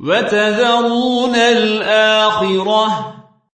وتذرون الآخرة.